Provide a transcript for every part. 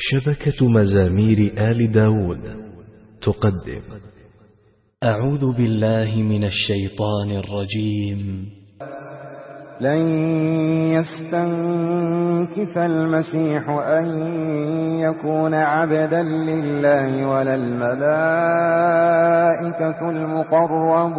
شبكة مزامير آل داود تقدم. أعوذ بالله من الشيطان الرجيم. لن يستنكف المسيح أن يكون عبدا لله ولا الملائكة المقربون.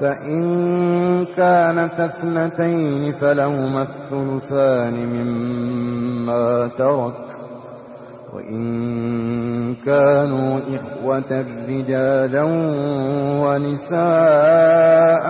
فإن كانت اثنتين فلهما الثلثان مما ترك وإن كانوا إخوة رجالا ونساء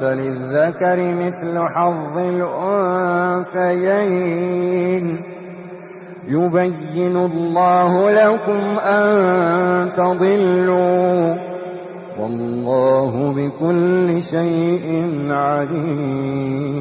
فللذكر مثل حظ الأنفيين يبين الله لكم أن تضلوا والله بكل شيء عليم.